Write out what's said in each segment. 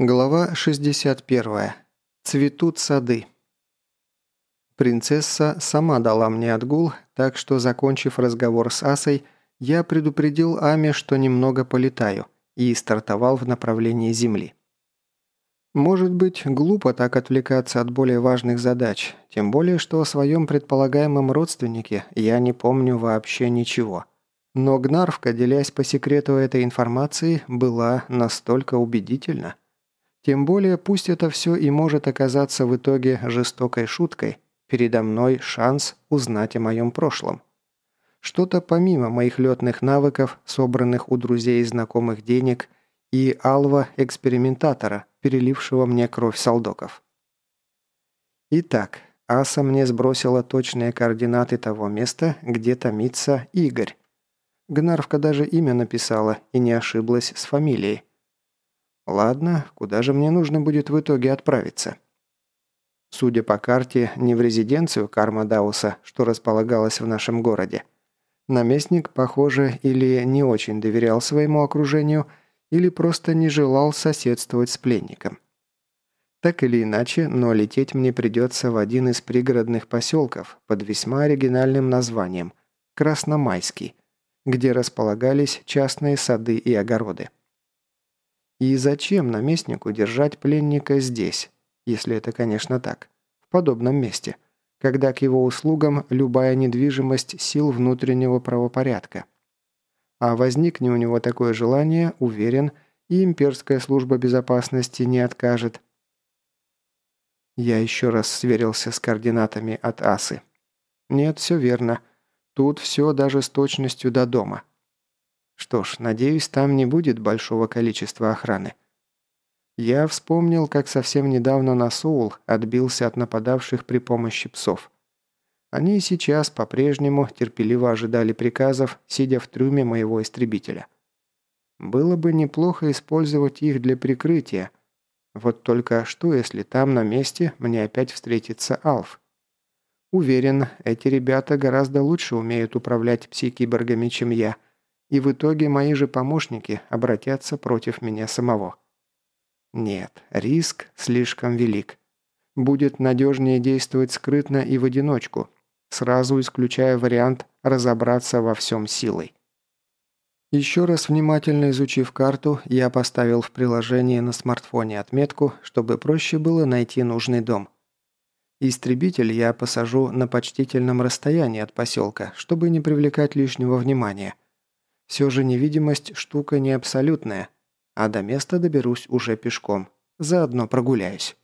Глава 61. Цветут сады. Принцесса сама дала мне отгул, так что, закончив разговор с Асой, я предупредил Аме, что немного полетаю, и стартовал в направлении Земли. Может быть, глупо так отвлекаться от более важных задач, тем более, что о своем предполагаемом родственнике я не помню вообще ничего. Но Гнарвка, делясь по секрету этой информации, была настолько убедительна. Тем более, пусть это все и может оказаться в итоге жестокой шуткой, передо мной шанс узнать о моем прошлом. Что-то помимо моих летных навыков, собранных у друзей и знакомых денег, и Алва-экспериментатора, перелившего мне кровь солдоков. Итак, Аса мне сбросила точные координаты того места, где томится Игорь. Гнарвка даже имя написала и не ошиблась с фамилией. Ладно, куда же мне нужно будет в итоге отправиться? Судя по карте, не в резиденцию Карма Дауса, что располагалась в нашем городе. Наместник, похоже, или не очень доверял своему окружению, или просто не желал соседствовать с пленником. Так или иначе, но лететь мне придется в один из пригородных поселков под весьма оригинальным названием – Красномайский, где располагались частные сады и огороды. И зачем наместнику держать пленника здесь, если это, конечно, так, в подобном месте, когда к его услугам любая недвижимость сил внутреннего правопорядка? А возникне у него такое желание, уверен, и имперская служба безопасности не откажет. Я еще раз сверился с координатами от Асы. Нет, все верно. Тут все даже с точностью до дома. Что ж, надеюсь, там не будет большого количества охраны. Я вспомнил, как совсем недавно на Соул отбился от нападавших при помощи псов. Они сейчас по-прежнему терпеливо ожидали приказов, сидя в трюме моего истребителя. Было бы неплохо использовать их для прикрытия. Вот только что, если там на месте мне опять встретится Алф? Уверен, эти ребята гораздо лучше умеют управлять пси-киборгами, чем я – и в итоге мои же помощники обратятся против меня самого. Нет, риск слишком велик. Будет надежнее действовать скрытно и в одиночку, сразу исключая вариант разобраться во всем силой. Еще раз внимательно изучив карту, я поставил в приложении на смартфоне отметку, чтобы проще было найти нужный дом. Истребитель я посажу на почтительном расстоянии от поселка, чтобы не привлекать лишнего внимания – все же невидимость штука не абсолютная, а до места доберусь уже пешком. Заодно прогуляюсь.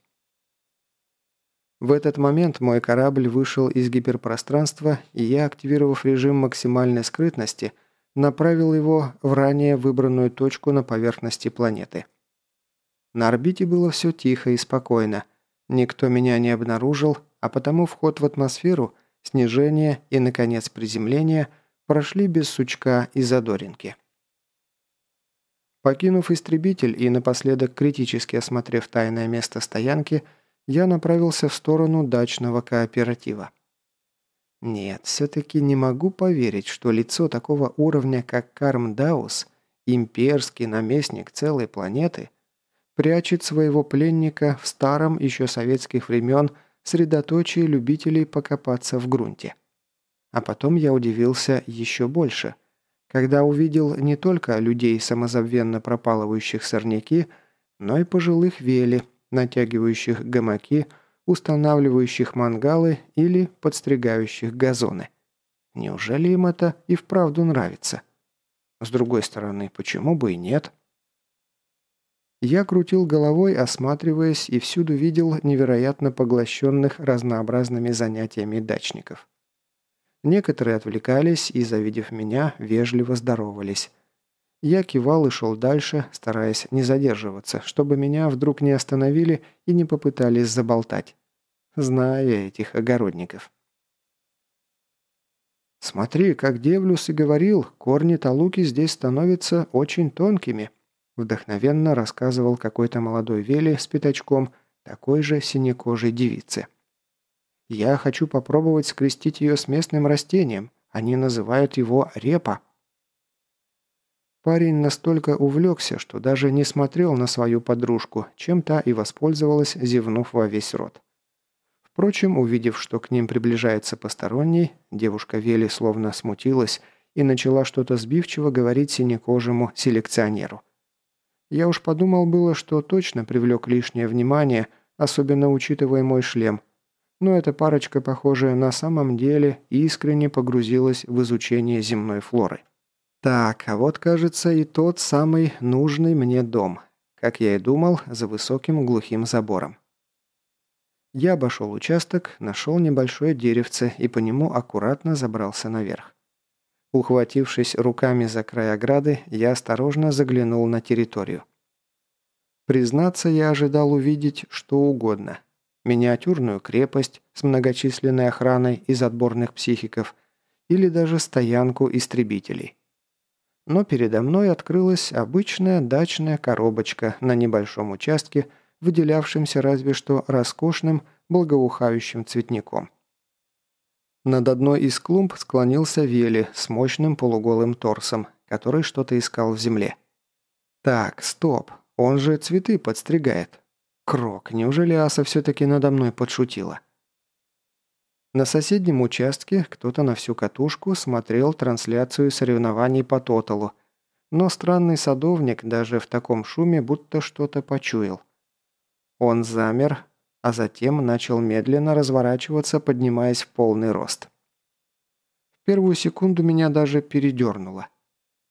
В этот момент мой корабль вышел из гиперпространства, и я, активировав режим максимальной скрытности, направил его в ранее выбранную точку на поверхности планеты. На орбите было все тихо и спокойно. Никто меня не обнаружил, а потому вход в атмосферу, снижение и, наконец, приземление – прошли без сучка и задоринки. Покинув истребитель и напоследок критически осмотрев тайное место стоянки, я направился в сторону дачного кооператива. Нет, все-таки не могу поверить, что лицо такого уровня, как Карм Даус, имперский наместник целой планеты, прячет своего пленника в старом еще советских времен средоточии любителей покопаться в грунте. А потом я удивился еще больше, когда увидел не только людей, самозабвенно пропалывающих сорняки, но и пожилых вели, натягивающих гамаки, устанавливающих мангалы или подстригающих газоны. Неужели им это и вправду нравится? С другой стороны, почему бы и нет? Я крутил головой, осматриваясь, и всюду видел невероятно поглощенных разнообразными занятиями дачников. Некоторые отвлекались и, завидев меня, вежливо здоровались. Я кивал и шел дальше, стараясь не задерживаться, чтобы меня вдруг не остановили и не попытались заболтать. Зная этих огородников. «Смотри, как Девлюс и говорил, корни талуки здесь становятся очень тонкими», вдохновенно рассказывал какой-то молодой Вели с пятачком такой же синекожей девицы. Я хочу попробовать скрестить ее с местным растением. Они называют его репа». Парень настолько увлекся, что даже не смотрел на свою подружку, чем та и воспользовалась, зевнув во весь рот. Впрочем, увидев, что к ним приближается посторонний, девушка Вели словно смутилась и начала что-то сбивчиво говорить синекожему селекционеру. Я уж подумал было, что точно привлек лишнее внимание, особенно учитывая мой шлем, но эта парочка, похоже, на самом деле искренне погрузилась в изучение земной флоры. Так, а вот, кажется, и тот самый нужный мне дом. Как я и думал, за высоким глухим забором. Я обошел участок, нашел небольшое деревце и по нему аккуратно забрался наверх. Ухватившись руками за край ограды, я осторожно заглянул на территорию. Признаться, я ожидал увидеть что угодно. Миниатюрную крепость с многочисленной охраной из отборных психиков или даже стоянку истребителей но передо мной открылась обычная дачная коробочка на небольшом участке, выделявшемся разве что роскошным, благоухающим цветником. Над одной из клумб склонился Вели с мощным полуголым торсом, который что-то искал в земле. «Так, стоп, он же цветы подстригает. Крок, неужели Аса все-таки надо мной подшутила?» На соседнем участке кто-то на всю катушку смотрел трансляцию соревнований по тоталу, но странный садовник даже в таком шуме будто что-то почуял. Он замер, а затем начал медленно разворачиваться, поднимаясь в полный рост. В первую секунду меня даже передернуло.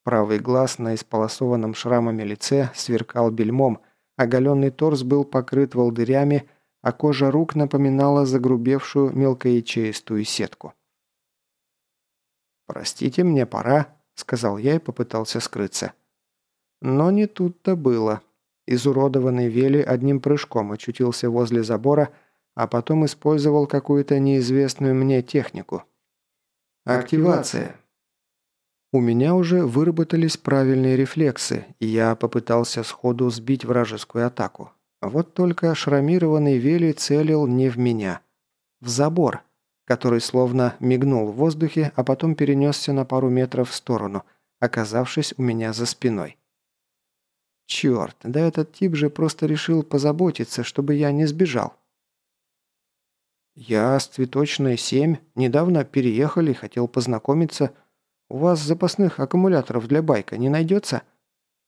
Правый глаз на исполосованном шрамами лице сверкал бельмом, оголенный торс был покрыт волдырями, а кожа рук напоминала загрубевшую мелкоячеистую сетку. «Простите, мне пора», — сказал я и попытался скрыться. Но не тут-то было. Изуродованный Вели одним прыжком очутился возле забора, а потом использовал какую-то неизвестную мне технику. «Активация», у меня уже выработались правильные рефлексы, и я попытался сходу сбить вражескую атаку. Вот только шрамированный Вели целил не в меня. В забор, который словно мигнул в воздухе, а потом перенесся на пару метров в сторону, оказавшись у меня за спиной. Черт, да этот тип же просто решил позаботиться, чтобы я не сбежал. «Я с цветочной 7. Недавно переехали, хотел познакомиться. У вас запасных аккумуляторов для байка не найдется?»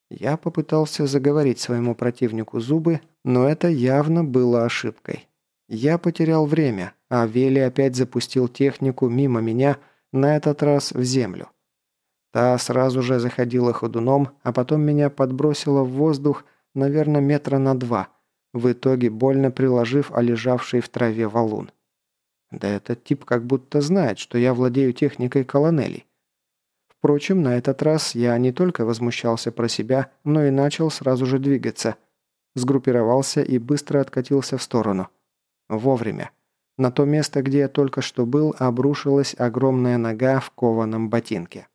Я попытался заговорить своему противнику зубы, но это явно было ошибкой. Я потерял время, а Вели опять запустил технику мимо меня, на этот раз в землю. Та сразу же заходила ходуном, а потом меня подбросила в воздух, наверное, метра на два, в итоге больно приложив о лежавший в траве валун. Да этот тип как будто знает, что я владею техникой колонелей. Впрочем, на этот раз я не только возмущался про себя, но и начал сразу же двигаться. Сгруппировался и быстро откатился в сторону. Вовремя. На то место, где я только что был, обрушилась огромная нога в кованом ботинке.